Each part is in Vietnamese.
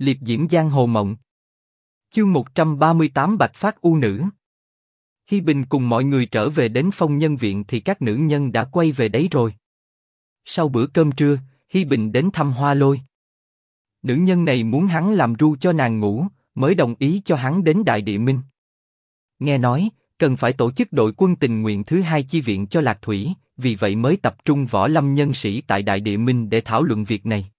liệp diễm giang hồ mộng. Chương 138 Bạch Phát U Nữ Hi Bình cùng mọi người trở về đến phong nhân viện thì các nữ nhân đã quay về đấy rồi. Sau bữa cơm trưa, Hi Bình đến thăm Hoa Lôi. Nữ nhân này muốn hắn làm ru cho nàng ngủ, mới đồng ý cho hắn đến Đại Địa Minh. Nghe nói, cần phải tổ chức đội quân tình nguyện thứ hai chi viện cho Lạc Thủy, vì vậy mới tập trung võ lâm nhân sĩ tại Đại Địa Minh để thảo luận việc này.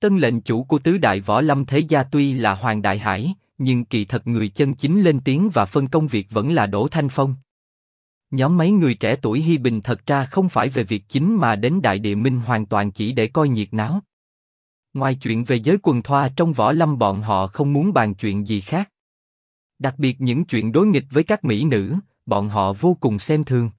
Tân lệnh chủ của tứ đại võ lâm thế gia tuy là Hoàng Đại Hải, nhưng kỳ thật người chân chính lên tiếng và phân công việc vẫn là Đỗ Thanh Phong. Nhóm mấy người trẻ tuổi Hi Bình thật ra không phải về việc chính mà đến Đại Địa Minh hoàn toàn chỉ để coi nhiệt náo. Ngoài chuyện về giới quần thoa trong võ lâm bọn họ không muốn bàn chuyện gì khác. Đặc biệt những chuyện đối nghịch với các mỹ nữ, bọn họ vô cùng xem thường.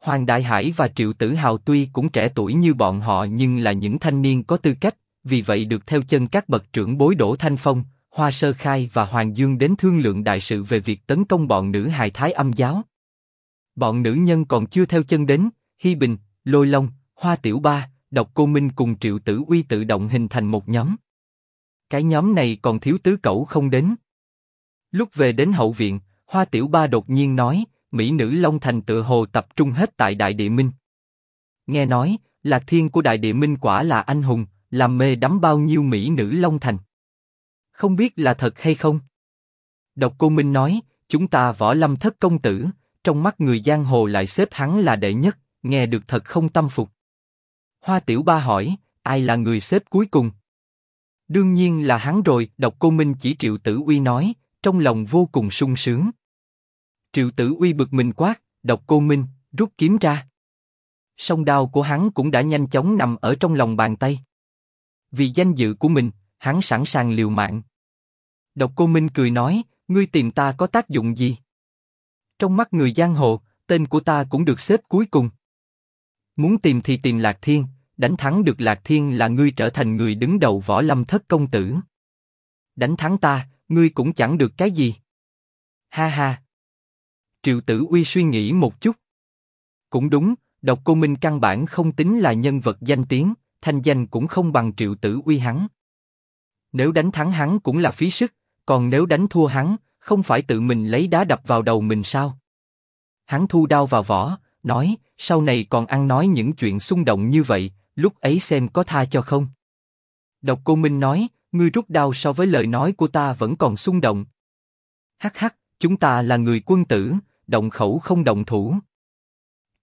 Hoàng Đại Hải và Triệu Tử Hào tuy cũng trẻ tuổi như bọn họ nhưng là những thanh niên có tư cách, vì vậy được theo chân các bậc trưởng bối đổ Thanh Phong, Hoa Sơ Khai và Hoàng Dương đến thương lượng đại sự về việc tấn công bọn nữ hài thái âm giáo. Bọn nữ nhân còn chưa theo chân đến, hy Bình, Lôi Long, Hoa Tiểu Ba, Độc Cô Minh cùng Triệu Tử Uy tự động hình thành một nhóm. Cái nhóm này còn thiếu tứ cẩu không đến. Lúc về đến hậu viện, Hoa Tiểu Ba đột nhiên nói, mỹ nữ Long Thành tựa hồ tập trung hết tại Đại Địa Minh. Nghe nói, Lạc Thiên của Đại Địa Minh quả là anh hùng, làm mê đắm bao nhiêu mỹ nữ Long Thành. Không biết là thật hay không? Độc Cô Minh nói, chúng ta võ lâm thất công tử, trong mắt người giang hồ lại xếp hắn là đệ nhất, nghe được thật không tâm phục. Hoa Tiểu Ba hỏi, ai là người xếp cuối cùng? Đương nhiên là hắn rồi. Độc Cô Minh chỉ Triệu Tử Uy nói, trong lòng vô cùng sung sướng. Triệu Tử Uy bực mình quát, Độc Cô Minh rút kiếm ra. Song đao của hắn cũng đã nhanh chóng nằm ở trong lòng bàn tay. Vì danh dự của mình, hắn sẵn sàng liều mạng. Độc Cô Minh cười nói, ngươi tìm ta có tác dụng gì? Trong mắt người giang hồ, tên của ta cũng được xếp cuối cùng. Muốn tìm thì tìm Lạc Thiên, đánh thắng được Lạc Thiên là ngươi trở thành người đứng đầu võ lâm thất công tử. Đánh thắng ta, ngươi cũng chẳng được cái gì. Ha ha. Triệu Tử Uy suy nghĩ một chút. Cũng đúng, Độc Cô Minh căn bản không tính là nhân vật danh tiếng, thanh danh cũng không bằng Triệu Tử Uy hắn. Nếu đánh thắng hắn cũng là phí sức, còn nếu đánh thua hắn, không phải tự mình lấy đá đập vào đầu mình sao? Hắn thu đao vào vỏ, nói, sau này còn ăn nói những chuyện xung động như vậy, lúc ấy xem có tha cho không. Độc Cô Minh nói, ngươi rút đao so với lời nói của ta vẫn còn xung động. Hắc hắc, chúng ta là người quân tử, động khẩu không động thủ.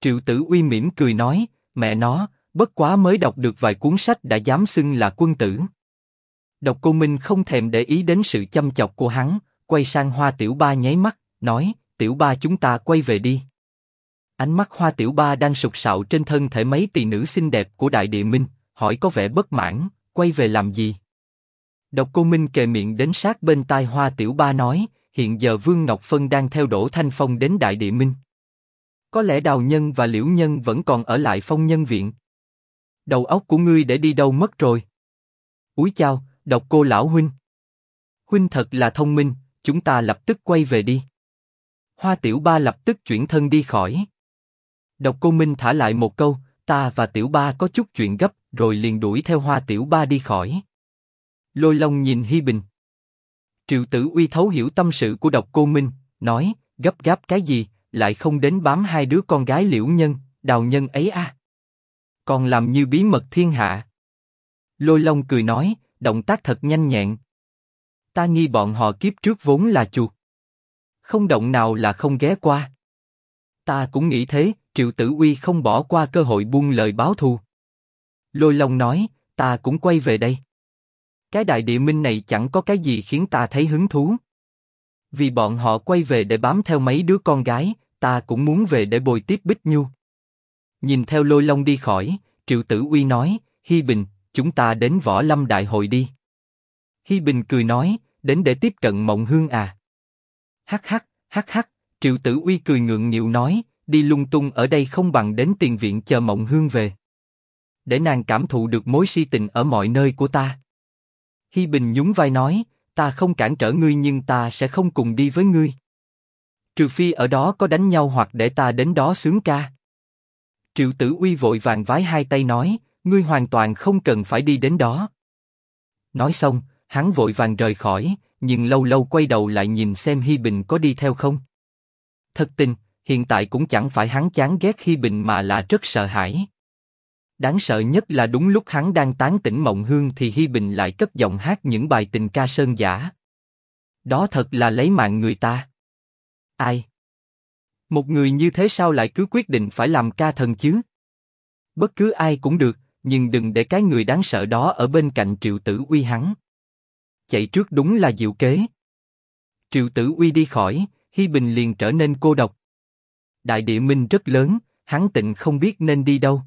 Triệu Tử Uy mỉm cười nói, mẹ nó, bất quá mới đọc được vài cuốn sách đã dám xưng là quân tử. Độc Cô Minh không thèm để ý đến sự chăm chọc của hắn, quay sang Hoa Tiểu Ba nháy mắt, nói, Tiểu Ba chúng ta quay về đi. Ánh mắt Hoa Tiểu Ba đang sụp sạo trên thân thể mấy tỷ nữ xinh đẹp của Đại Địa Minh, hỏi có vẻ bất mãn, quay về làm gì? Độc Cô Minh kề miệng đến sát bên tai Hoa Tiểu Ba nói, hiện giờ Vương Ngọc Phân đang theo Đỗ Thanh Phong đến Đại Địa Minh. Có lẽ Đào Nhân và Liễu Nhân vẫn còn ở lại Phong Nhân Viện. Đầu óc của ngươi để đi đâu mất rồi? Úi chao, Độc Cô lão huynh. Huynh thật là thông minh, chúng ta lập tức quay về đi. Hoa Tiểu Ba lập tức chuyển thân đi khỏi. Độc Cô Minh thả lại một câu, ta và Tiểu Ba có chút chuyện gấp, rồi liền đuổi theo Hoa Tiểu Ba đi khỏi. Lôi Long nhìn Hi Bình. Triệu Tử Uy thấu hiểu tâm sự của Độc Cô Minh, nói, gấp gáp cái gì, lại không đến bám hai đứa con gái Liễu Nhân, Đào Nhân ấy à? Còn làm như bí mật thiên hạ. Lôi Long cười nói, động tác thật nhanh nhẹn. Ta nghi bọn họ kiếp trước vốn là chuột. Không động nào là không ghé qua. Ta cũng nghĩ thế, Triệu Tử Uy không bỏ qua cơ hội buông lời báo thù. Lôi Long nói, ta cũng quay về đây. Cái đại địa minh này chẳng có cái gì khiến ta thấy hứng thú. Vì bọn họ quay về để bám theo mấy đứa con gái, ta cũng muốn về để bồi tiếp Bích Nhu. Nhìn theo Lôi Long đi khỏi, Triệu Tử Uy nói, Hi Bình, chúng ta đến võ lâm đại hội đi. Hi Bình cười nói, đến để tiếp cận Mộng Hương à. Hắc hắc, hắc hắc, Triệu Tử Uy cười ngượng nghịu nói, đi lung tung ở đây không bằng đến tiền viện chờ Mộng Hương về. Để nàng cảm thụ được mối si tình ở mọi nơi của ta. Hi Bình nhún vai nói, ta không cản trở ngươi nhưng ta sẽ không cùng đi với ngươi. Trừ phi ở đó có đánh nhau hoặc để ta đến đó sướng ca. Triệu Tử Uy vội vàng vái hai tay nói, ngươi hoàn toàn không cần phải đi đến đó. Nói xong, hắn vội vàng rời khỏi, nhưng lâu lâu quay đầu lại nhìn xem Hi Bình có đi theo không. Thật tình, hiện tại cũng chẳng phải hắn chán ghét Hi Bình mà là rất sợ hãi. Đáng sợ nhất là đúng lúc hắn đang tán tỉnh mộng hương thì Hi Bình lại cất giọng hát những bài tình ca sơn giả. Đó thật là lấy mạng người ta. Ai? Một người như thế sao lại cứ quyết định phải làm ca thần chứ? Bất cứ ai cũng được, nhưng đừng để cái người đáng sợ đó ở bên cạnh Triệu Tử Uy hắn. Chạy trước đúng là diệu kế. Triệu Tử Uy đi khỏi, Hi Bình liền trở nên cô độc. Đại địa minh rất lớn, hắn tịnh không biết nên đi đâu.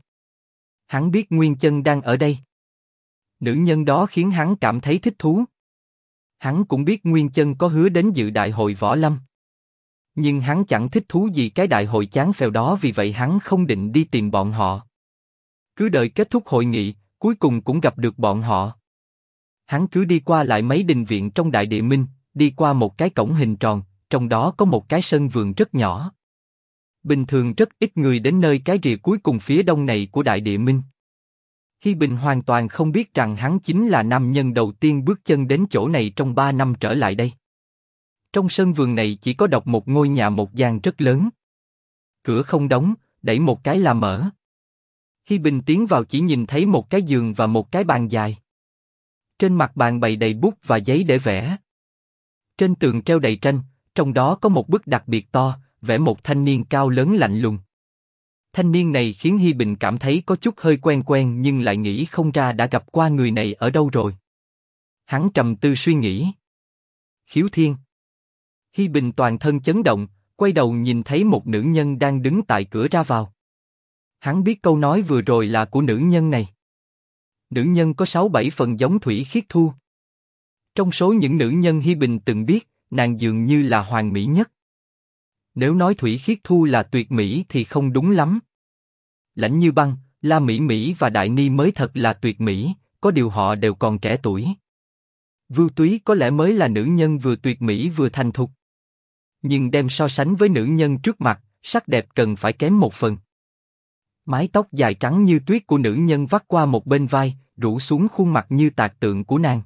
Hắn biết Nguyên Chân đang ở đây. Nữ nhân đó khiến hắn cảm thấy thích thú. Hắn cũng biết Nguyên Chân có hứa đến dự đại hội võ lâm. Nhưng hắn chẳng thích thú gì cái đại hội chán phèo đó vì vậy hắn không định đi tìm bọn họ. Cứ đợi kết thúc hội nghị, cuối cùng cũng gặp được bọn họ. Hắn cứ đi qua lại mấy đình viện trong đại địa minh, đi qua một cái cổng hình tròn, trong đó có một cái sân vườn rất nhỏ. Bình thường rất ít người đến nơi cái rìa cuối cùng phía đông này của đại địa minh. Hi Bình hoàn toàn không biết rằng hắn chính là nam nhân đầu tiên bước chân đến chỗ này trong ba năm trở lại đây. Trong sân vườn này chỉ có độc một ngôi nhà một gian rất lớn. Cửa không đóng, đẩy một cái là mở. Hi Bình tiến vào chỉ nhìn thấy một cái giường và một cái bàn dài. Trên mặt bàn bày đầy bút và giấy để vẽ. Trên tường treo đầy tranh, trong đó có một bức đặc biệt to, vẽ một thanh niên cao lớn lạnh lùng. Thanh niên này khiến Hi Bình cảm thấy có chút hơi quen quen nhưng lại nghĩ không ra đã gặp qua người này ở đâu rồi. Hắn trầm tư suy nghĩ. Khiếu Thiên. Hi Bình toàn thân chấn động, quay đầu nhìn thấy một nữ nhân đang đứng tại cửa ra vào. Hắn biết câu nói vừa rồi là của nữ nhân này. Nữ nhân có sáu bảy phần giống Thủy Khiết Thu. Trong số những nữ nhân Hi Bình từng biết, nàng dường như là hoàn mỹ nhất. Nếu nói Thủy Khiết Thu là tuyệt mỹ thì không đúng lắm. Lãnh như băng, La Mỹ Mỹ và Đại Ni mới thật là tuyệt mỹ, có điều họ đều còn trẻ tuổi. Vưu Túy có lẽ mới là nữ nhân vừa tuyệt mỹ vừa thành thục. Nhưng đem so sánh với nữ nhân trước mặt, sắc đẹp cần phải kém một phần. Mái tóc dài trắng như tuyết của nữ nhân vắt qua một bên vai, rủ xuống khuôn mặt như tạc tượng của nàng.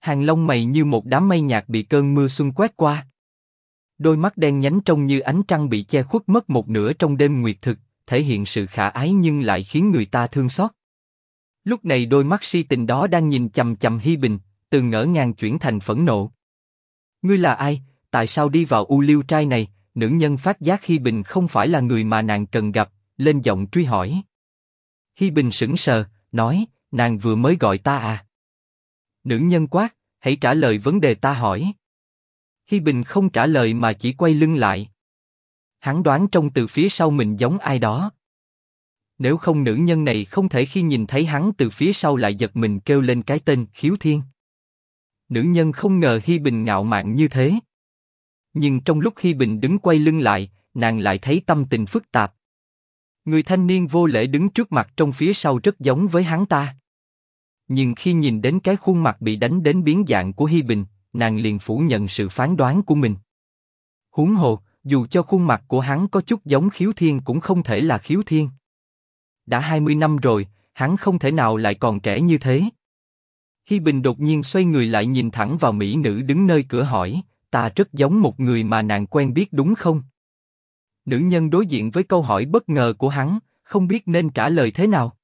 Hàng lông mày như một đám mây nhạt bị cơn mưa xuân quét qua. Đôi mắt đen nhánh trông như ánh trăng bị che khuất mất một nửa trong đêm nguyệt thực, thể hiện sự khả ái nhưng lại khiến người ta thương xót. Lúc này đôi mắt si tình đó đang nhìn chầm chầm Hi Bình, từ ngỡ ngàng chuyển thành phẫn nộ. Ngươi là ai? Tại sao đi vào u liêu trai này? Nữ nhân phát giác Hi Bình không phải là người mà nàng cần gặp, lên giọng truy hỏi. Hi Bình sững sờ, nói, nàng vừa mới gọi ta à? Nữ nhân quát, hãy trả lời vấn đề ta hỏi. Hi Bình không trả lời mà chỉ quay lưng lại. Hắn đoán trong từ phía sau mình giống ai đó. Nếu không nữ nhân này không thể khi nhìn thấy hắn từ phía sau lại giật mình kêu lên cái tên khiếu thiên. Nữ nhân không ngờ Hi Bình ngạo mạn như thế. Nhưng trong lúc Hi Bình đứng quay lưng lại, nàng lại thấy tâm tình phức tạp. Người thanh niên vô lễ đứng trước mặt trong phía sau rất giống với hắn ta. Nhưng khi nhìn đến cái khuôn mặt bị đánh đến biến dạng của Hi Bình, nàng liền phủ nhận sự phán đoán của mình. Huống hồ, dù cho khuôn mặt của hắn có chút giống khiếu thiên cũng không thể là khiếu thiên. Đã 20 năm rồi, hắn không thể nào lại còn trẻ như thế. Hi Bình đột nhiên xoay người lại nhìn thẳng vào mỹ nữ đứng nơi cửa hỏi, ta rất giống một người mà nàng quen biết đúng không? Nữ nhân đối diện với câu hỏi bất ngờ của hắn, không biết nên trả lời thế nào.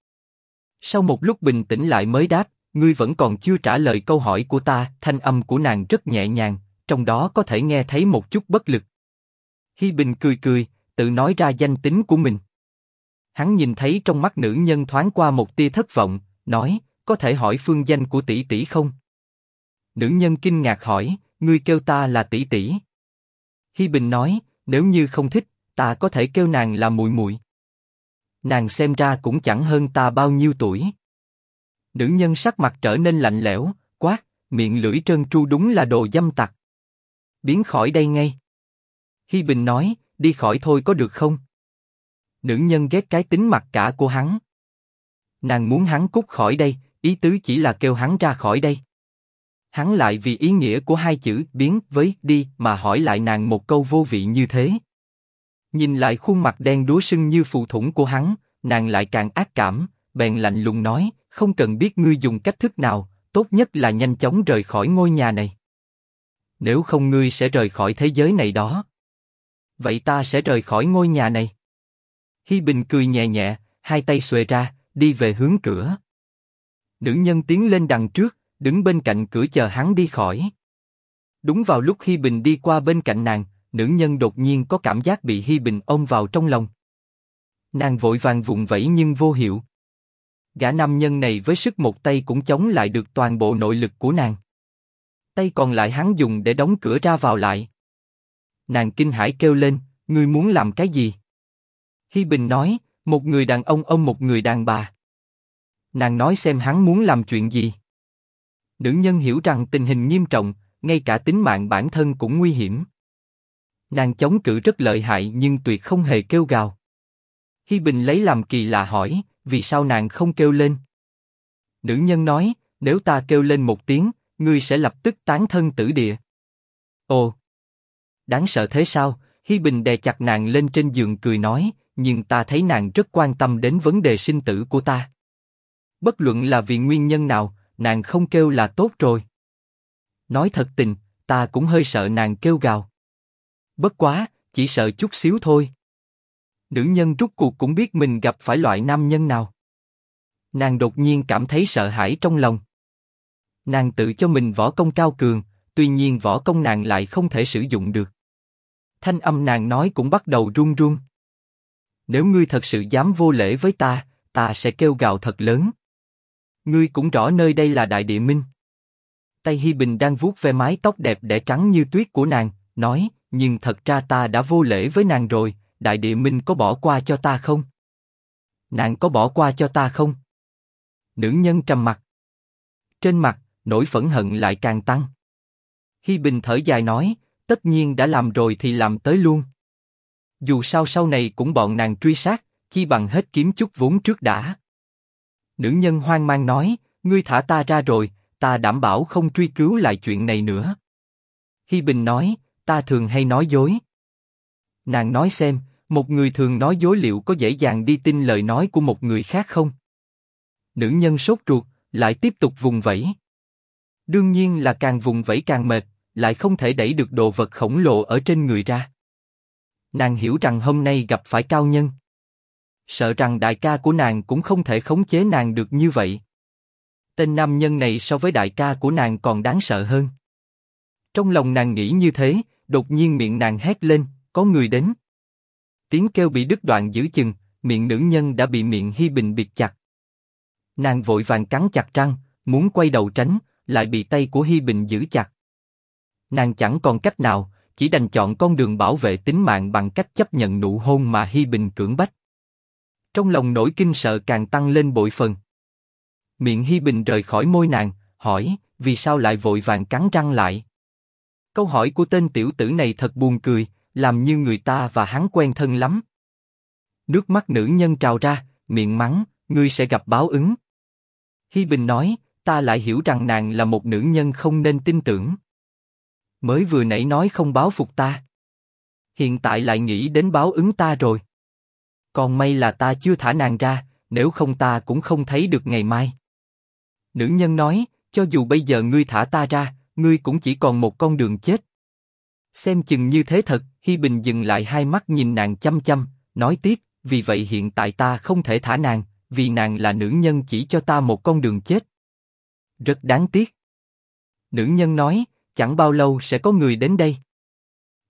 Sau một lúc bình tĩnh lại mới đáp, ngươi vẫn còn chưa trả lời câu hỏi của ta. Thanh âm của nàng rất nhẹ nhàng, trong đó có thể nghe thấy một chút bất lực. Hi Bình cười cười, tự nói ra danh tính của mình. Hắn nhìn thấy trong mắt nữ nhân thoáng qua một tia thất vọng, nói, có thể hỏi phương danh của tỷ tỷ không? Nữ nhân kinh ngạc hỏi, ngươi kêu ta là tỷ tỷ. Hi Bình nói, nếu như không thích, ta có thể kêu nàng là muội muội. Nàng xem ra cũng chẳng hơn ta bao nhiêu tuổi. Nữ nhân sắc mặt trở nên lạnh lẽo, quát, miệng lưỡi trơn tru đúng là đồ dâm tặc. Biến khỏi đây ngay. Hi Bình nói, đi khỏi thôi có được không? Nữ nhân ghét cái tính mặt cả của hắn. Nàng muốn hắn cút khỏi đây, ý tứ chỉ là kêu hắn ra khỏi đây. Hắn lại vì ý nghĩa của hai chữ biến với đi mà hỏi lại nàng một câu vô vị như thế. Nhìn lại khuôn mặt đen đúa sưng như phù thủng của hắn, nàng lại càng ác cảm, bèn lạnh lùng nói, không cần biết ngươi dùng cách thức nào, tốt nhất là nhanh chóng rời khỏi ngôi nhà này. Nếu không ngươi sẽ rời khỏi thế giới này đó. Vậy ta sẽ rời khỏi ngôi nhà này. Hi Bình cười nhẹ nhẹ, hai tay xuề ra, đi về hướng cửa. Nữ nhân tiến lên đằng trước, đứng bên cạnh cửa chờ hắn đi khỏi. Đúng vào lúc Hi Bình đi qua bên cạnh nàng, nữ nhân đột nhiên có cảm giác bị Hi Bình ôm vào trong lòng. Nàng vội vàng vùng vẫy nhưng vô hiệu. Gã nam nhân này với sức một tay cũng chống lại được toàn bộ nội lực của nàng. Tay còn lại hắn dùng để đóng cửa ra vào lại. Nàng kinh hãi kêu lên, ngươi muốn làm cái gì? Hi Bình nói, một người đàn ông ôm một người đàn bà. Nàng nói xem hắn muốn làm chuyện gì. Nữ nhân hiểu rằng tình hình nghiêm trọng, ngay cả tính mạng bản thân cũng nguy hiểm. Nàng chống cự rất lợi hại nhưng tuyệt không hề kêu gào. Hi Bình lấy làm kỳ lạ hỏi, vì sao nàng không kêu lên? Nữ nhân nói, nếu ta kêu lên một tiếng, ngươi sẽ lập tức tán thân tử địa. Ồ, đáng sợ thế sao? Hi Bình đè chặt nàng lên trên giường cười nói, nhưng ta thấy nàng rất quan tâm đến vấn đề sinh tử của ta. Bất luận là vì nguyên nhân nào, nàng không kêu là tốt rồi. Nói thật tình, ta cũng hơi sợ nàng kêu gào. Bất quá, chỉ sợ chút xíu thôi. Nữ nhân rút cuộc cũng biết mình gặp phải loại nam nhân nào. Nàng đột nhiên cảm thấy sợ hãi trong lòng. Nàng tự cho mình võ công cao cường, tuy nhiên võ công nàng lại không thể sử dụng được. Thanh âm nàng nói cũng bắt đầu run run. Nếu ngươi thật sự dám vô lễ với ta, ta sẽ kêu gào thật lớn. Ngươi cũng rõ nơi đây là Đại Địa Minh. Tay Hi Bình đang vuốt ve mái tóc đẹp đẽ trắng như tuyết của nàng, nói, nhưng thật ra ta đã vô lễ với nàng rồi, Đại Địa Minh có bỏ qua cho ta không? Nàng có bỏ qua cho ta không? Nữ nhân trầm mặt. Trên mặt, nỗi phẫn hận lại càng tăng. Hi Bình thở dài nói, tất nhiên đã làm rồi thì làm tới luôn. Dù sao sau này cũng bọn nàng truy sát, chi bằng hết kiếm chút vốn trước đã. Nữ nhân hoang mang nói, ngươi thả ta ra rồi, ta đảm bảo không truy cứu lại chuyện này nữa. Hi Bình nói, ta thường hay nói dối. Nàng nói xem, một người thường nói dối liệu có dễ dàng đi tin lời nói của một người khác không? Nữ nhân sốt ruột, lại tiếp tục vùng vẫy. Đương nhiên là càng vùng vẫy càng mệt, lại không thể đẩy được đồ vật khổng lồ ở trên người ra. Nàng hiểu rằng hôm nay gặp phải cao nhân. Sợ rằng đại ca của nàng cũng không thể khống chế nàng được như vậy. Tên nam nhân này so với đại ca của nàng còn đáng sợ hơn. Trong lòng nàng nghĩ như thế, đột nhiên miệng nàng hét lên, có người đến. Tiếng kêu bị đứt đoạn giữ chừng, miệng nữ nhân đã bị miệng Hi Bình bịt chặt. Nàng vội vàng cắn chặt răng, muốn quay đầu tránh, lại bị tay của Hi Bình giữ chặt. Nàng chẳng còn cách nào, chỉ đành chọn con đường bảo vệ tính mạng bằng cách chấp nhận nụ hôn mà Hi Bình cưỡng bách. Trong lòng nỗi kinh sợ càng tăng lên bội phần. Miệng Hi Bình rời khỏi môi nàng, hỏi, vì sao lại vội vàng cắn răng lại? Câu hỏi của tên tiểu tử này thật buồn cười, làm như người ta và hắn quen thân lắm. Nước mắt nữ nhân trào ra, miệng mắng, ngươi sẽ gặp báo ứng. Hi Bình nói, ta lại hiểu rằng nàng là một nữ nhân không nên tin tưởng. Mới vừa nãy nói không báo phục ta. Hiện tại lại nghĩ đến báo ứng ta rồi. Còn may là ta chưa thả nàng ra, nếu không ta cũng không thấy được ngày mai. Nữ nhân nói, cho dù bây giờ ngươi thả ta ra, ngươi cũng chỉ còn một con đường chết. Xem chừng như thế thật, Hi Bình dừng lại hai mắt nhìn nàng chăm chăm, nói tiếp, vì vậy hiện tại ta không thể thả nàng, vì nàng là nữ nhân chỉ cho ta một con đường chết. Rất đáng tiếc. Nữ nhân nói, chẳng bao lâu sẽ có người đến đây.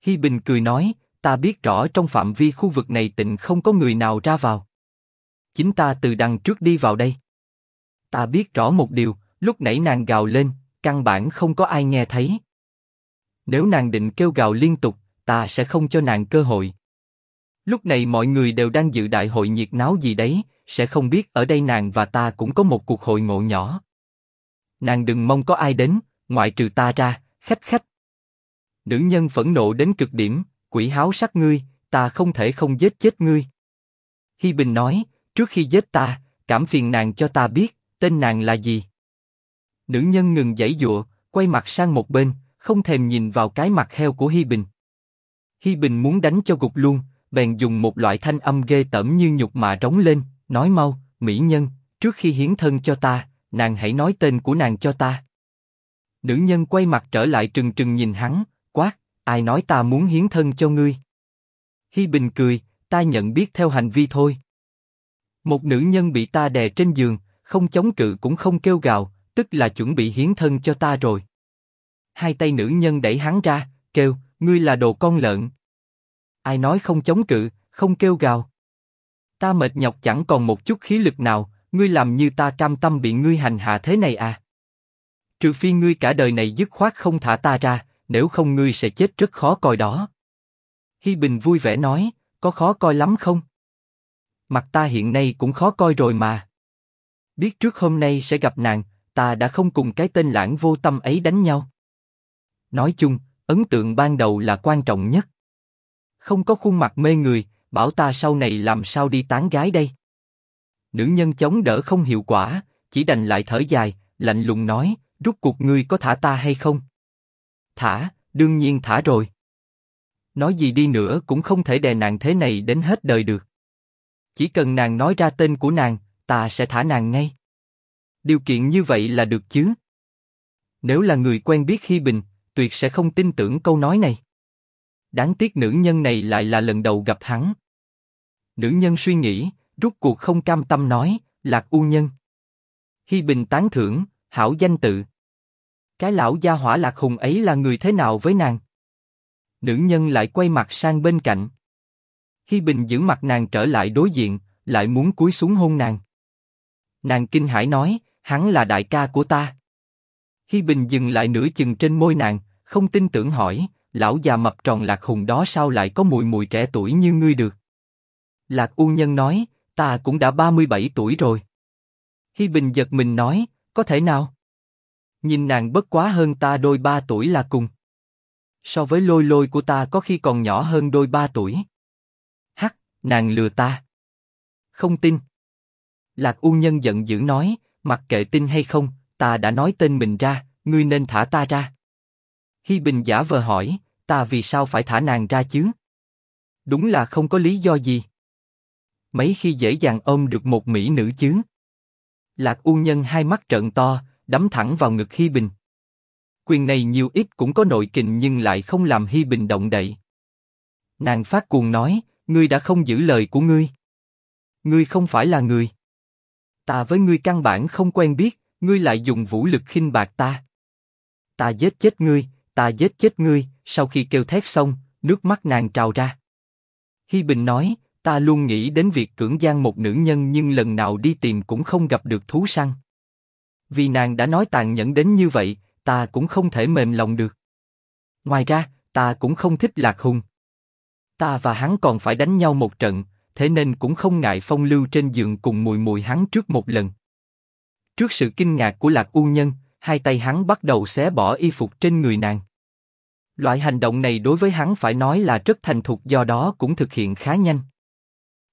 Hi Bình cười nói, ta biết rõ trong phạm vi khu vực này tịnh không có người nào ra vào. Chính ta từ đằng trước đi vào đây. Ta biết rõ một điều, lúc nãy nàng gào lên, căn bản không có ai nghe thấy. Nếu nàng định kêu gào liên tục, ta sẽ không cho nàng cơ hội. Lúc này mọi người đều đang dự đại hội nhiệt náo gì đấy, sẽ không biết ở đây nàng và ta cũng có một cuộc hội ngộ nhỏ. Nàng đừng mong có ai đến, ngoại trừ ta ra, khách khách. Nữ nhân phẫn nộ đến cực điểm, quỷ háo sắc ngươi, ta không thể không giết chết ngươi. Hi Bình nói, trước khi giết ta, cảm phiền nàng cho ta biết, tên nàng là gì. Nữ nhân ngừng giãy dụa, quay mặt sang một bên, không thèm nhìn vào cái mặt heo của Hi Bình. Hi Bình muốn đánh cho gục luôn, bèn dùng một loại thanh âm ghê tởm như nhục mạ rống lên, nói mau, mỹ nhân, trước khi hiến thân cho ta, nàng hãy nói tên của nàng cho ta. Nữ nhân quay mặt trở lại trừng trừng nhìn hắn, ai nói ta muốn hiến thân cho ngươi? Hi Bình cười, ta nhận biết theo hành vi thôi. Một nữ nhân bị ta đè trên giường, không chống cự cũng không kêu gào, tức là chuẩn bị hiến thân cho ta rồi. Hai tay nữ nhân đẩy hắn ra, kêu, ngươi là đồ con lợn. Ai nói không chống cự, không kêu gào. Ta mệt nhọc chẳng còn một chút khí lực nào, ngươi làm như ta cam tâm bị ngươi hành hạ thế này à? Trừ phi ngươi cả đời này dứt khoát không thả ta ra, nếu không ngươi sẽ chết rất khó coi đó. Hi Bình vui vẻ nói, có khó coi lắm không? Mặt ta hiện nay cũng khó coi rồi mà. Biết trước hôm nay sẽ gặp nàng, ta đã không cùng cái tên lãng vô tâm ấy đánh nhau. Nói chung, ấn tượng ban đầu là quan trọng nhất. Không có khuôn mặt mê người, bảo ta sau này làm sao đi tán gái đây? Nữ nhân chống đỡ không hiệu quả, chỉ đành lại thở dài, lạnh lùng nói, rút cuộc ngươi có thả ta hay không? Thả, đương nhiên thả rồi. Nói gì đi nữa cũng không thể đè nàng thế này đến hết đời được. Chỉ cần nàng nói ra tên của nàng, ta sẽ thả nàng ngay. Điều kiện như vậy là được chứ? Nếu là người quen biết khi bình, tuyệt sẽ không tin tưởng câu nói này. Đáng tiếc nữ nhân này lại là lần đầu gặp hắn. Nữ nhân suy nghĩ, rút cuộc không cam tâm nói, lạc u nhân. Hi bình tán thưởng, hảo danh tự. Cái lão gia hỏa lạc hùng ấy là người thế nào với nàng? Nữ nhân lại quay mặt sang bên cạnh. Hi bình giữ mặt nàng trở lại đối diện, lại muốn cúi xuống hôn nàng. Nàng kinh hãi nói, hắn là đại ca của ta. Hi bình dừng lại nửa chừng trên môi nàng, không tin tưởng hỏi, lão già mập tròn lạc hùng đó sao lại có mùi mùi trẻ tuổi như ngươi được? Lạc U Nhân nói, ta cũng đã 37 tuổi rồi. Hi Bình giật mình nói, có thể nào? Nhìn nàng bất quá hơn ta đôi ba tuổi là cùng. So với lôi lôi của ta có khi còn nhỏ hơn đôi ba tuổi. Hắc, nàng lừa ta. Không tin. Lạc U Nhân giận dữ nói, mặc kệ tin hay không, ta đã nói tên mình ra, ngươi nên thả ta ra. Hi Bình giả vờ hỏi, ta vì sao phải thả nàng ra chứ? Đúng là không có lý do gì. Mấy khi dễ dàng ôm được một mỹ nữ chứ? Lạc U Nhân hai mắt trợn to, đấm thẳng vào ngực Hi Bình. Quyền này nhiều ít cũng có nội kình nhưng lại không làm Hi Bình động đậy. Nàng phát cuồng nói, ngươi đã không giữ lời của ngươi. Ngươi không phải là người. Ta với ngươi căn bản không quen biết, ngươi lại dùng vũ lực khinh bạc ta. Ta giết chết ngươi, ta giết chết ngươi. Sau khi kêu thét xong, nước mắt nàng trào ra. Hi Bình nói, ta luôn nghĩ đến việc cưỡng gian một nữ nhân nhưng lần nào đi tìm cũng không gặp được thú săn. Vì nàng đã nói tàn nhẫn đến như vậy, ta cũng không thể mềm lòng được. Ngoài ra, ta cũng không thích Lạc Hùng. Ta và hắn còn phải đánh nhau một trận, thế nên cũng không ngại phong lưu trên giường cùng mùi mùi hắn trước một lần. Trước sự kinh ngạc của Lạc U Nhân, hai tay hắn bắt đầu xé bỏ y phục trên người nàng. Loại hành động này đối với hắn phải nói là rất thành thục do đó cũng thực hiện khá nhanh.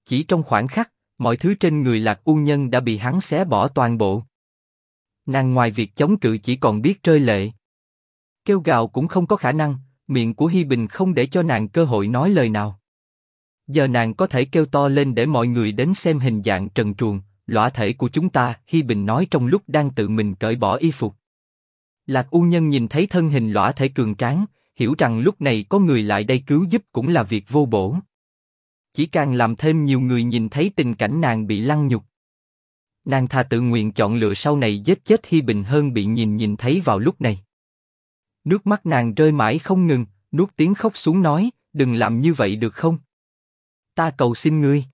Chỉ trong khoảng khắc, mọi thứ trên người Lạc U Nhân đã bị hắn xé bỏ toàn bộ. Nàng ngoài việc chống cự chỉ còn biết rơi lệ. Kêu gào cũng không có khả năng, miệng của Hi Bình không để cho nàng cơ hội nói lời nào. Giờ nàng có thể kêu to lên để mọi người đến xem hình dạng trần truồng, lõa thể của chúng ta. Hi Bình nói trong lúc đang tự mình cởi bỏ y phục. Lạc U Nhân nhìn thấy thân hình lõa thể cường tráng, hiểu rằng lúc này có người lại đây cứu giúp cũng là việc vô bổ. Chỉ càng làm thêm nhiều người nhìn thấy tình cảnh nàng bị lăng nhục. Nàng thà tự nguyện chọn lựa sau này giết chết Hi Bình hơn bị nhìn nhìn thấy vào lúc này. Nước mắt nàng rơi mãi không ngừng, nuốt tiếng khóc xuống nói, đừng làm như vậy được không? Ta cầu xin ngươi.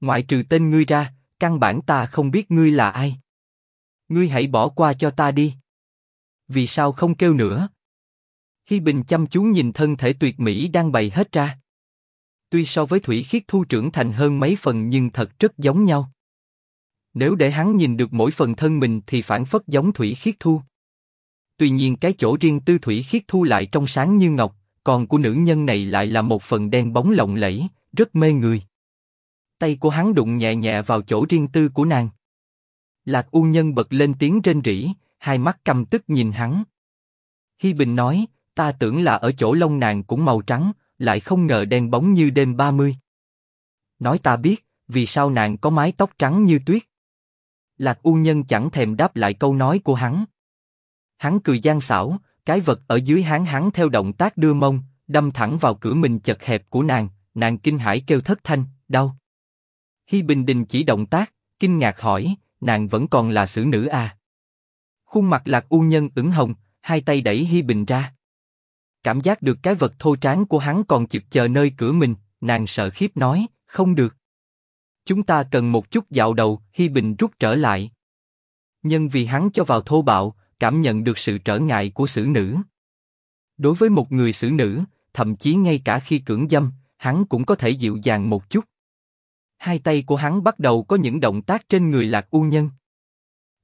Ngoại trừ tên ngươi ra, căn bản ta không biết ngươi là ai. Ngươi hãy bỏ qua cho ta đi. Vì sao không kêu nữa? Hi Bình chăm chú nhìn thân thể tuyệt mỹ đang bày hết ra. Tuy so với Thủy Khiết Thu trưởng thành hơn mấy phần nhưng thật rất giống nhau. Nếu để hắn nhìn được mỗi phần thân mình thì phản phất giống Thủy Khiết Thu. Tuy nhiên cái chỗ riêng tư Thủy Khiết Thu lại trong sáng như ngọc, còn của nữ nhân này lại là một phần đen bóng lộng lẫy, rất mê người. Tay của hắn đụng nhẹ nhẹ vào chỗ riêng tư của nàng. Lạc U Nhân bật lên tiếng rên rỉ, hai mắt căm tức nhìn hắn. Hi Bình nói, ta tưởng là ở chỗ lông nàng cũng màu trắng, lại không ngờ đen bóng như đêm 30. Nói ta biết, vì sao nàng có mái tóc trắng như tuyết. Lạc U Nhân chẳng thèm đáp lại câu nói của hắn. Hắn cười gian xảo, cái vật ở dưới hắn hắn theo động tác đưa mông, đâm thẳng vào cửa mình chật hẹp của nàng, nàng kinh hãi kêu thất thanh, đau. Hi Bình Đình chỉ động tác, kinh ngạc hỏi, nàng vẫn còn là xử nữ à? Khuôn mặt lạc u nhân ửng hồng, hai tay đẩy Hi Bình ra. Cảm giác được cái vật thô tráng của hắn còn chực chờ nơi cửa mình, nàng sợ khiếp nói, không được. Chúng ta cần một chút dạo đầu, Hi Bình rút trở lại. Nhân vì hắn cho vào thô bạo, cảm nhận được sự trở ngại của xử nữ. Đối với một người xử nữ, thậm chí ngay cả khi cưỡng dâm, hắn cũng có thể dịu dàng một chút. Hai tay của hắn bắt đầu có những động tác trên người lạc u nhân.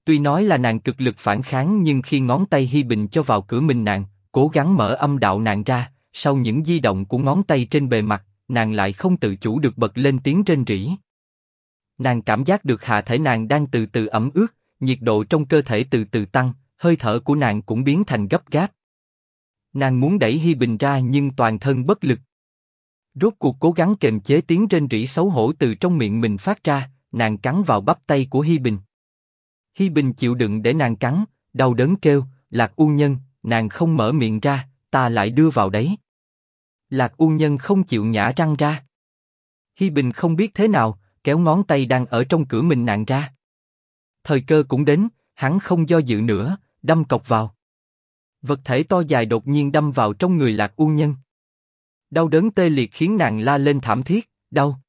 Tuy nói là nàng cực lực phản kháng nhưng khi ngón tay Hi Bình cho vào cửa mình nàng, cố gắng mở âm đạo nàng ra, sau những di động của ngón tay trên bề mặt, nàng lại không tự chủ được bật lên tiếng trên rỉ. Nàng cảm giác được hạ thể nàng đang từ từ ẩm ướt, nhiệt độ trong cơ thể từ từ tăng, hơi thở của nàng cũng biến thành gấp gáp. Nàng muốn đẩy Hi Bình ra nhưng toàn thân bất lực. Rốt cuộc cố gắng kềm chế tiếng trên rỉ xấu hổ từ trong miệng mình phát ra, nàng cắn vào bắp tay của Hi Bình. Hi Bình chịu đựng để nàng cắn, đau đớn kêu, Lạc U Nhân, nàng không mở miệng ra, ta lại đưa vào đấy. Lạc U Nhân không chịu nhả răng ra. Hi Bình không biết thế nào, kéo ngón tay đang ở trong cửa mình nạn ra. Thời cơ cũng đến, hắn không do dự nữa, đâm cọc vào. Vật thể to dài đột nhiên đâm vào trong người Lạc U Nhân. Đau đớn tê liệt khiến nàng la lên thảm thiết, đau.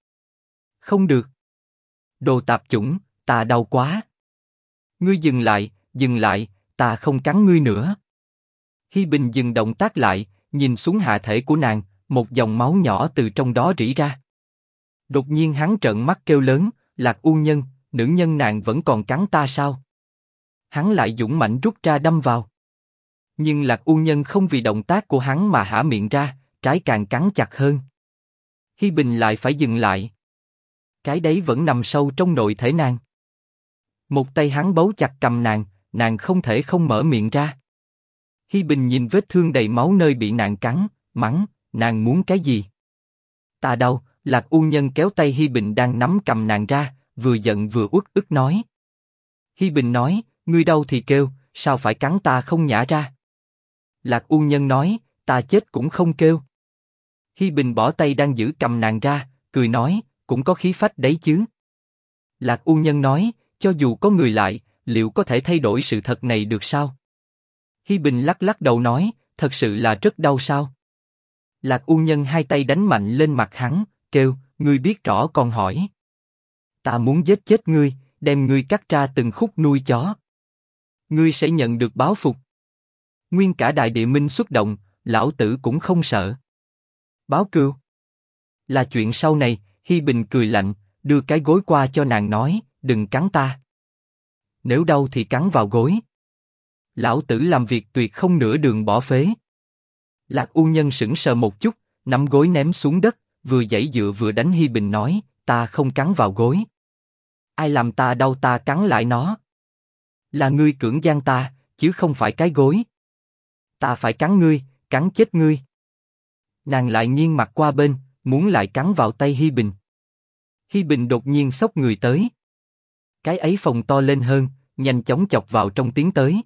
Không được. Đồ tạp chủng, ta đau quá. Ngươi dừng lại, dừng lại, ta không cắn ngươi nữa. Hi Bình dừng động tác lại, nhìn xuống hạ thể của nàng, một dòng máu nhỏ từ trong đó rỉ ra. Đột nhiên hắn trợn mắt kêu lớn, Lạc U Nhân, nữ nhân nàng vẫn còn cắn ta sao? Hắn lại dũng mãnh rút ra đâm vào. Nhưng Lạc U Nhân không vì động tác của hắn mà hả miệng ra, trái càng cắn chặt hơn. Hi Bình lại phải dừng lại. Cái đấy vẫn nằm sâu trong nội thể nàng. Một tay hắn bấu chặt cầm nàng, nàng không thể không mở miệng ra. Hi Bình nhìn vết thương đầy máu nơi bị nàng cắn, mắng, nàng muốn cái gì? Ta đau, Lạc U Nhân kéo tay Hi Bình đang nắm cầm nàng ra, vừa giận vừa uất ức nói. Hi Bình nói, ngươi đau thì kêu, sao phải cắn ta không nhả ra? Lạc U Nhân nói, ta chết cũng không kêu. Hi Bình bỏ tay đang giữ cầm nàng ra, cười nói, cũng có khí phách đấy chứ. Lạc U Nhân nói, cho dù có người lại, liệu có thể thay đổi sự thật này được sao? Hi Bình lắc lắc đầu nói, thật sự là rất đau sao? Lạc U Nhân hai tay đánh mạnh lên mặt hắn, kêu, ngươi biết rõ còn hỏi. Ta muốn giết chết ngươi, đem ngươi cắt ra từng khúc nuôi chó. Ngươi sẽ nhận được báo phục. Nguyên cả đại địa minh xuất động, lão tử cũng không sợ. Báo cừu. Là chuyện sau này, Hi Bình cười lạnh, đưa cái gối qua cho nàng nói, đừng cắn ta. Nếu đau thì cắn vào gối. Lão tử làm việc tuyệt không nửa đường bỏ phế. Lạc U Nhân sững sờ một chút, nắm gối ném xuống đất, vừa dãy dựa vừa đánh Hi Bình nói, ta không cắn vào gối. Ai làm ta đau ta cắn lại nó. Là ngươi cưỡng gian ta, chứ không phải cái gối. Ta phải cắn ngươi, cắn chết ngươi. Nàng lại nghiêng mặt qua bên, muốn lại cắn vào tay Hi Bình. Hi Bình đột nhiên sốc người tới. Cái ấy phòng to lên hơn, nhanh chóng chọc vào trong tiếng tới.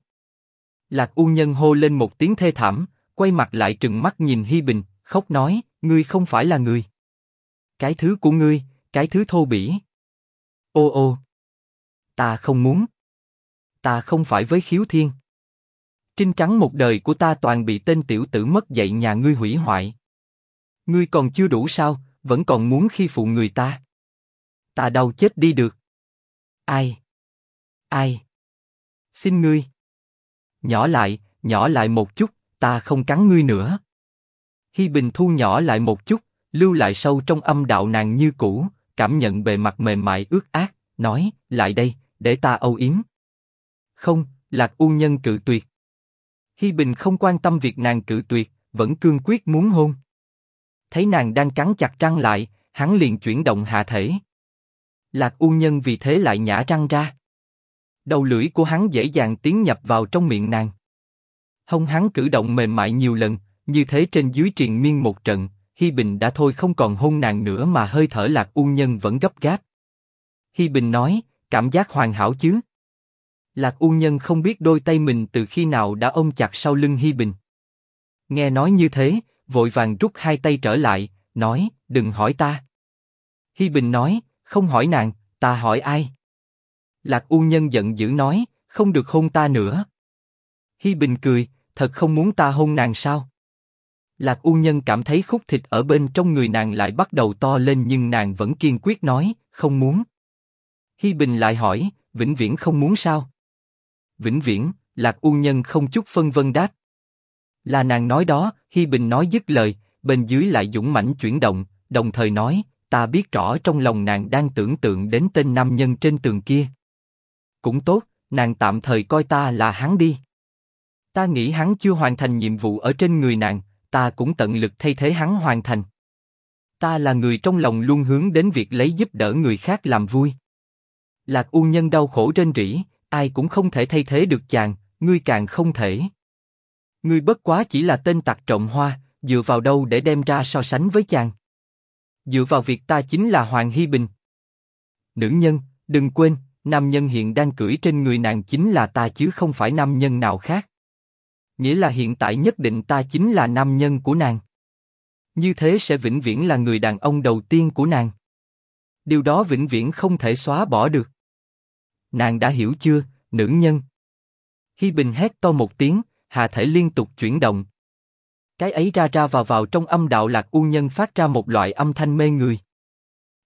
Lạc U Nhân hô lên một tiếng thê thảm, quay mặt lại trừng mắt nhìn Hi Bình, khóc nói, ngươi không phải là người. Cái thứ của ngươi, cái thứ thô bỉ. Ô ô. Ta không muốn. Ta không phải với khiếu thiên. Trinh trắng một đời của ta toàn bị tên tiểu tử mất dạy nhà ngươi hủy hoại. Ngươi còn chưa đủ sao, vẫn còn muốn khi phụ người ta. Ta đau chết đi được. Ai? Ai? Xin ngươi. Nhỏ lại, nhỏ lại một chút, ta không cắn ngươi nữa. Hi Bình thu nhỏ lại một chút, lưu lại sâu trong âm đạo nàng như cũ, cảm nhận bề mặt mềm mại ướt át, nói, lại đây, để ta âu yếm. Không, Lạc U Nhân cự tuyệt. Hi Bình không quan tâm việc nàng cự tuyệt, vẫn cương quyết muốn hôn. Thấy nàng đang cắn chặt răng lại, hắn liền chuyển động hạ thể. Lạc U Nhân vì thế lại nhả răng ra. Đầu lưỡi của hắn dễ dàng tiến nhập vào trong miệng nàng. Hông hắn cử động mềm mại nhiều lần, như thế trên dưới triền miên một trận, Hi Bình đã thôi không còn hôn nàng nữa mà hơi thở Lạc U Nhân vẫn gấp gáp. Hi Bình nói, cảm giác hoàn hảo chứ? Lạc U Nhân không biết đôi tay mình từ khi nào đã ôm chặt sau lưng Hi Bình. Nghe nói như thế, vội vàng rút hai tay trở lại, nói, đừng hỏi ta. Hi Bình nói, không hỏi nàng, ta hỏi ai? Lạc U Nhân giận dữ nói, không được hôn ta nữa. Hi Bình cười, thật không muốn ta hôn nàng sao? Lạc U Nhân cảm thấy khúc thịt ở bên trong người nàng lại bắt đầu to lên nhưng nàng vẫn kiên quyết nói, không muốn. Hi Bình lại hỏi, vĩnh viễn không muốn sao? Vĩnh viễn, Lạc U Nhân không chút phân vân đáp. Là nàng nói đó, Hi Bình nói dứt lời, bên dưới lại dũng mãnh chuyển động, đồng thời nói, ta biết rõ trong lòng nàng đang tưởng tượng đến tên nam nhân trên tường kia. Cũng tốt, nàng tạm thời coi ta là hắn đi. Ta nghĩ hắn chưa hoàn thành nhiệm vụ ở trên người nàng, ta cũng tận lực thay thế hắn hoàn thành. Ta là người trong lòng luôn hướng đến việc lấy giúp đỡ người khác làm vui. Lạc U Nhân đau khổ trên rỉ, ai cũng không thể thay thế được chàng, ngươi càng không thể. Ngươi bất quá chỉ là tên tặc trộm hoa, dựa vào đâu để đem ra so sánh với chàng? Dựa vào việc ta chính là Hoàng Hy Bình. Nữ nhân, đừng quên, nam nhân hiện đang cưỡi trên người nàng chính là ta chứ không phải nam nhân nào khác. Nghĩa là hiện tại nhất định ta chính là nam nhân của nàng. Như thế sẽ vĩnh viễn là người đàn ông đầu tiên của nàng. Điều đó vĩnh viễn không thể xóa bỏ được. Nàng đã hiểu chưa, nữ nhân? Hi Bình hét to một tiếng, hạ thể liên tục chuyển động. Cái ấy ra ra vào vào trong âm đạo lạc u nhân phát ra một loại âm thanh mê người.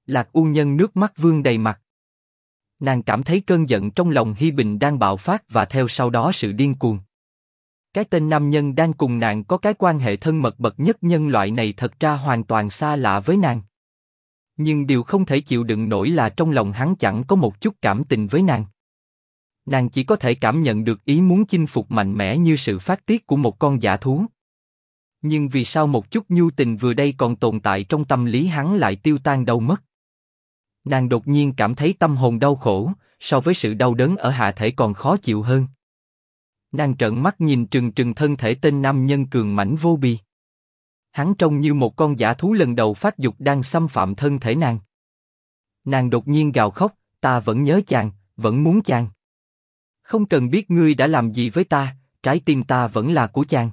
Lạc u nhân nước mắt vương đầy mặt. Nàng cảm thấy cơn giận trong lòng Hi Bình đang bạo phát và theo sau đó sự điên cuồng. Cái tên nam nhân đang cùng nàng có cái quan hệ thân mật bậc nhất nhân loại này thật ra hoàn toàn xa lạ với nàng. Nhưng điều không thể chịu đựng nổi là trong lòng hắn chẳng có một chút cảm tình với nàng. Nàng chỉ có thể cảm nhận được ý muốn chinh phục mạnh mẽ như sự phát tiết của một con giả thú. Nhưng vì sao một chút nhu tình vừa đây còn tồn tại trong tâm lý hắn lại tiêu tan đâu mất? Nàng đột nhiên cảm thấy tâm hồn đau khổ, so với sự đau đớn ở hạ thể còn khó chịu hơn. Nàng trợn mắt nhìn trừng trừng thân thể tên nam nhân cường mãnh vô bì. Hắn trông như một con giả thú lần đầu phát dục đang xâm phạm thân thể nàng. Nàng đột nhiên gào khóc, ta vẫn nhớ chàng, vẫn muốn chàng. Không cần biết ngươi đã làm gì với ta, trái tim ta vẫn là của chàng.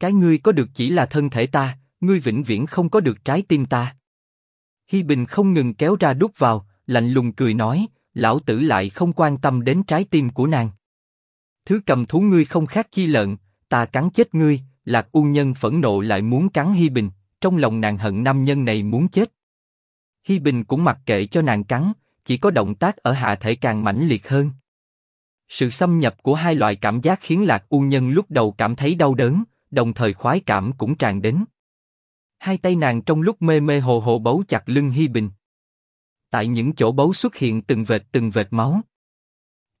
Cái ngươi có được chỉ là thân thể ta, ngươi vĩnh viễn không có được trái tim ta. Hi Bình không ngừng kéo ra đút vào, lạnh lùng cười nói, lão tử lại không quan tâm đến trái tim của nàng. Thứ cầm thú ngươi không khác chi lợn, ta cắn chết ngươi. Lạc U Nhân phẫn nộ lại muốn cắn Hi Bình, trong lòng nàng hận nam nhân này muốn chết. Hi Bình cũng mặc kệ cho nàng cắn, chỉ có động tác ở hạ thể càng mãnh liệt hơn. Sự xâm nhập của hai loại cảm giác khiến Lạc U Nhân lúc đầu cảm thấy đau đớn, đồng thời khoái cảm cũng tràn đến. Hai tay nàng trong lúc mê mê hồ hồ bấu chặt lưng Hi Bình. Tại những chỗ bấu xuất hiện từng vệt từng vệt máu.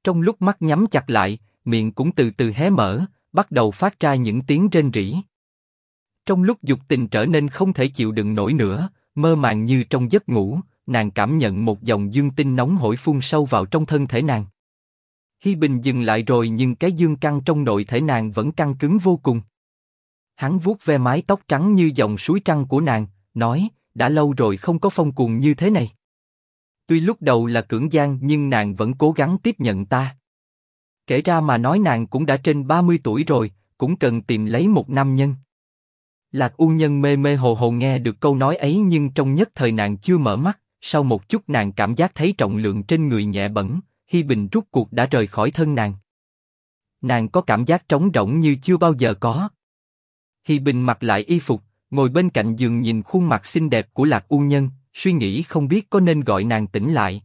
Trong lúc mắt nhắm chặt lại, miệng cũng từ từ hé mở, bắt đầu phát ra những tiếng rên rỉ. Trong lúc dục tình trở nên không thể chịu đựng nổi nữa, mơ màng như trong giấc ngủ, nàng cảm nhận một dòng dương tinh nóng hổi phun sâu vào trong thân thể nàng. Hi Bình dừng lại rồi nhưng cái dương căng trong nội thể nàng vẫn căng cứng vô cùng. Hắn vuốt ve mái tóc trắng như dòng suối trăng của nàng, nói, đã lâu rồi không có phong cuồng như thế này. Tuy lúc đầu là cưỡng gian nhưng nàng vẫn cố gắng tiếp nhận ta. Kể ra mà nói nàng cũng đã trên 30 tuổi rồi, cũng cần tìm lấy một nam nhân. Lạc U Nhân mê mê hồ hồ nghe được câu nói ấy nhưng trong nhất thời nàng chưa mở mắt, sau một chút nàng cảm giác thấy trọng lượng trên người nhẹ bẩn, Hi Bình rút cuộc đã rời khỏi thân nàng. Nàng có cảm giác trống rỗng như chưa bao giờ có. Hi Bình mặc lại y phục, ngồi bên cạnh giường nhìn khuôn mặt xinh đẹp của Lạc U Nhân, suy nghĩ không biết có nên gọi nàng tỉnh lại.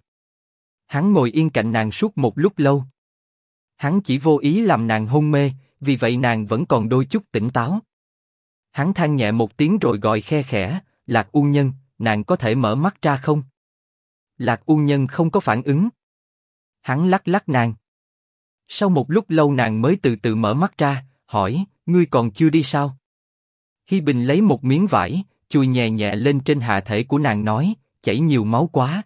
Hắn ngồi yên cạnh nàng suốt một lúc lâu. Hắn chỉ vô ý làm nàng hôn mê, vì vậy nàng vẫn còn đôi chút tỉnh táo. Hắn than nhẹ một tiếng rồi gọi khe khẽ, Lạc U Nhân, nàng có thể mở mắt ra không? Lạc U Nhân không có phản ứng. Hắn lắc lắc nàng. Sau một lúc lâu nàng mới từ từ mở mắt ra, hỏi, ngươi còn chưa đi sao? Hi Bình lấy một miếng vải, chui nhẹ nhẹ lên trên hạ thể của nàng nói, chảy nhiều máu quá.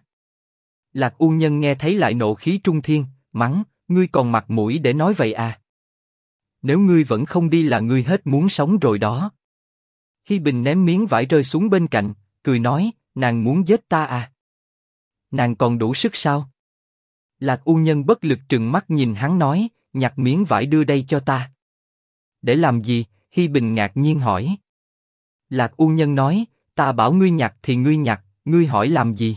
Lạc U Nhân nghe thấy lại nộ khí trung thiên, mắng, ngươi còn mặt mũi để nói vậy à? Nếu ngươi vẫn không đi là ngươi hết muốn sống rồi đó. Hi Bình ném miếng vải rơi xuống bên cạnh, cười nói, nàng muốn giết ta à? Nàng còn đủ sức sao? Lạc U Nhân bất lực trừng mắt nhìn hắn nói, nhặt miếng vải đưa đây cho ta. Để làm gì? Hi Bình ngạc nhiên hỏi. Lạc U Nhân nói, ta bảo ngươi nhặt thì ngươi nhặt, ngươi hỏi làm gì?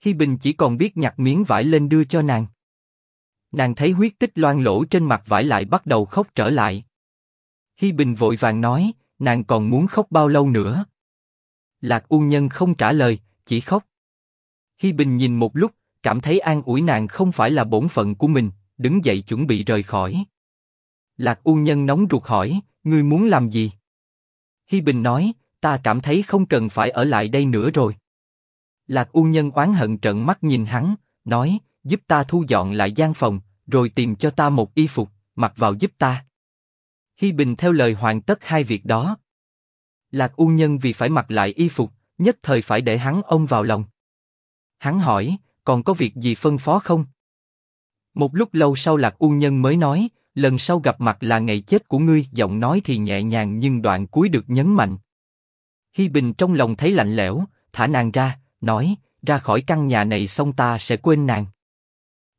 Hi Bình chỉ còn biết nhặt miếng vải lên đưa cho nàng. Nàng thấy huyết tích loang lỗ trên mặt vải lại bắt đầu khóc trở lại. Hi Bình vội vàng nói, nàng còn muốn khóc bao lâu nữa? Lạc U Nhân không trả lời, chỉ khóc. Hi Bình nhìn một lúc, cảm thấy an ủi nàng không phải là bổn phận của mình, đứng dậy chuẩn bị rời khỏi. Lạc U Nhân nóng ruột hỏi, ngươi muốn làm gì? Hi Bình nói, ta cảm thấy không cần phải ở lại đây nữa rồi. Lạc U Nhân oán hận trợn mắt nhìn hắn, nói, giúp ta thu dọn lại gian phòng, rồi tìm cho ta một y phục, mặc vào giúp ta. Hi Bình theo lời hoàn tất hai việc đó. Lạc U Nhân vì phải mặc lại y phục, nhất thời phải để hắn ôm vào lòng. Hắn hỏi, còn có việc gì phân phó không? Một lúc lâu sau Lạc U Nhân mới nói, lần sau gặp mặt là ngày chết của ngươi. Giọng nói thì nhẹ nhàng nhưng đoạn cuối được nhấn mạnh. Hi Bình trong lòng thấy lạnh lẽo, thả nàng ra, nói, ra khỏi căn nhà này xong ta sẽ quên nàng.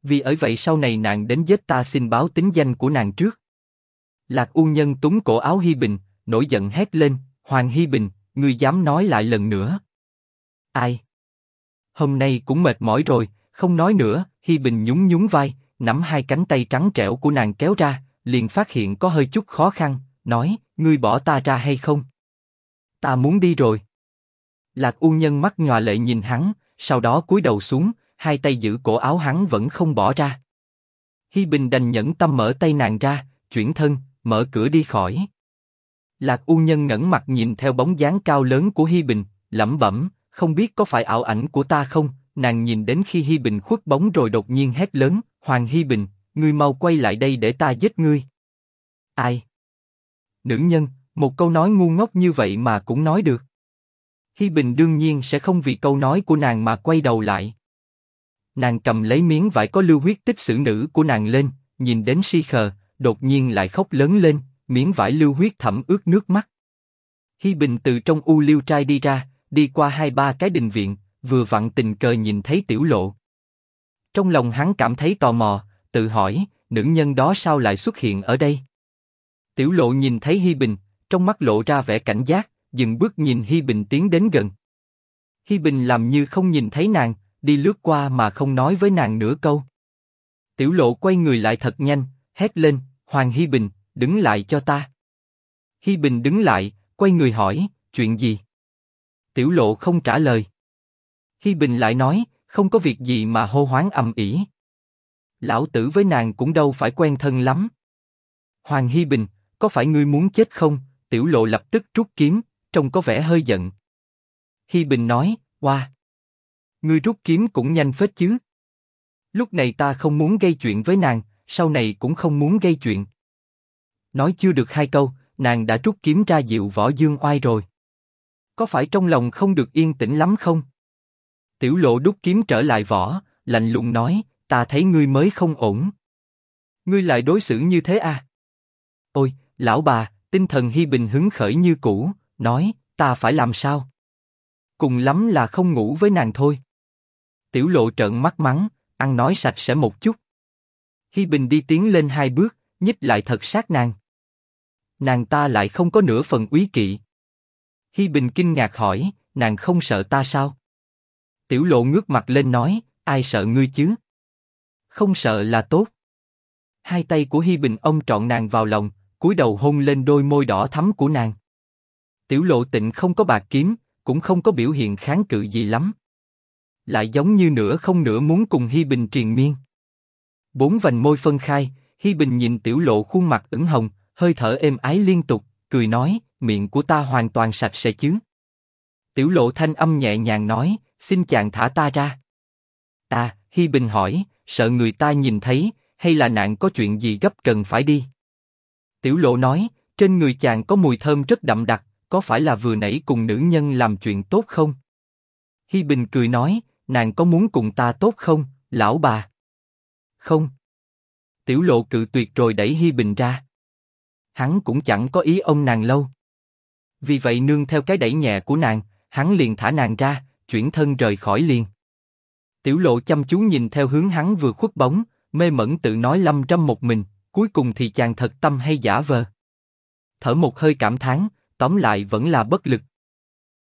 Vì ở vậy sau này nàng đến giết ta xin báo tính danh của nàng trước. Lạc U Nhân túng cổ áo Hi Bình, nổi giận hét lên, Hoàng Hi Bình, ngươi dám nói lại lần nữa? Ai? Hôm nay cũng mệt mỏi rồi, không nói nữa. Hi Bình nhún nhún vai, nắm hai cánh tay trắng trẻo của nàng kéo ra, liền phát hiện có hơi chút khó khăn, nói, ngươi bỏ ta ra hay không? Ta muốn đi rồi. Lạc U Nhân mắt nhòa lệ nhìn hắn, sau đó cúi đầu xuống, hai tay giữ cổ áo hắn vẫn không bỏ ra. Hi Bình đành nhẫn tâm mở tay nàng ra, chuyển thân, mở cửa đi khỏi. Lạc U Nhân ngẩn mặt nhìn theo bóng dáng cao lớn của Hi Bình, lẩm bẩm, không biết có phải ảo ảnh của ta không? Nàng nhìn đến khi Hi Bình khuất bóng rồi đột nhiên hét lớn, Hoàng Hi Bình, ngươi mau quay lại đây để ta giết ngươi. Ai? Nữ nhân, một câu nói ngu ngốc như vậy mà cũng nói được. Hi Bình đương nhiên sẽ không vì câu nói của nàng mà quay đầu lại. Nàng cầm lấy miếng vải có lưu huyết tích xử nữ của nàng lên, nhìn đến si khờ, đột nhiên lại khóc lớn lên, miếng vải lưu huyết thẩm ướt nước mắt. Hi Bình từ trong u liêu trai đi ra, đi qua hai ba cái đình viện, vừa vặn tình cờ nhìn thấy tiểu lộ. Trong lòng hắn cảm thấy tò mò, tự hỏi, nữ nhân đó sao lại xuất hiện ở đây? Tiểu lộ nhìn thấy Hi Bình, trong mắt lộ ra vẻ cảnh giác, dừng bước nhìn Hi Bình tiến đến gần. Hi Bình làm như không nhìn thấy nàng, đi lướt qua mà không nói với nàng nửa câu. Tiểu lộ quay người lại thật nhanh, hét lên, Hoàng Hi Bình, đứng lại cho ta. Hi Bình đứng lại, quay người hỏi, chuyện gì? Tiểu lộ không trả lời. Hi Bình lại nói, không có việc gì mà hô hoáng ầm ĩ. Lão tử với nàng cũng đâu phải quen thân lắm. Hoàng Hi Bình, có phải ngươi muốn chết không? Tiểu lộ lập tức rút kiếm, trông có vẻ hơi giận. Hi Bình nói, qua. Ngươi rút kiếm cũng nhanh phết chứ. Lúc này ta không muốn gây chuyện với nàng, sau này cũng không muốn gây chuyện. Nói chưa được hai câu, nàng đã rút kiếm ra dịu võ dương oai rồi. Có phải trong lòng không được yên tĩnh lắm không? Tiểu lộ đút kiếm trở lại vỏ, lạnh lùng nói, ta thấy ngươi mới không ổn. Ngươi lại đối xử như thế à? Ôi, lão bà, tinh thần hy bình hứng khởi như cũ, nói, ta phải làm sao? Cùng lắm là không ngủ với nàng thôi. Tiểu lộ trợn mắt mắng, ăn nói sạch sẽ một chút. Hi Bình đi tiến lên hai bước, nhích lại thật sát nàng. Nàng ta lại không có nửa phần úy kỵ. Hi Bình kinh ngạc hỏi, nàng không sợ ta sao? Tiểu lộ ngước mặt lên nói, ai sợ ngươi chứ? Không sợ là tốt. Hai tay của Hi Bình ông trọn nàng vào lòng, cúi đầu hôn lên đôi môi đỏ thắm của nàng. Tiểu lộ tịnh không có bạc kiếm, cũng không có biểu hiện kháng cự gì lắm. Lại giống như nửa không nửa muốn cùng Hi Bình triền miên. Bốn vành môi phân khai, Hi Bình nhìn tiểu lộ khuôn mặt ửng hồng, hơi thở êm ái liên tục, cười nói, miệng của ta hoàn toàn sạch sẽ chứ. Tiểu lộ thanh âm nhẹ nhàng nói, xin chàng thả ta ra. À, Hi Bình hỏi, sợ người ta nhìn thấy, hay là nạn có chuyện gì gấp cần phải đi? Tiểu lộ nói, trên người chàng có mùi thơm rất đậm đặc, có phải là vừa nãy cùng nữ nhân làm chuyện tốt không? Hi Bình cười nói, nàng có muốn cùng ta tốt không, lão bà? Không. Tiểu lộ cự tuyệt rồi đẩy Hi Bình ra. Hắn cũng chẳng có ý ông nàng lâu. Vì vậy nương theo cái đẩy nhẹ của nàng, hắn liền thả nàng ra, chuyển thân rời khỏi liền. Tiểu lộ chăm chú nhìn theo hướng hắn vừa khuất bóng, mê mẩn tự nói lâm trăm một mình, cuối cùng thì chàng thật tâm hay giả vờ. Thở một hơi cảm thán, tóm lại vẫn là bất lực,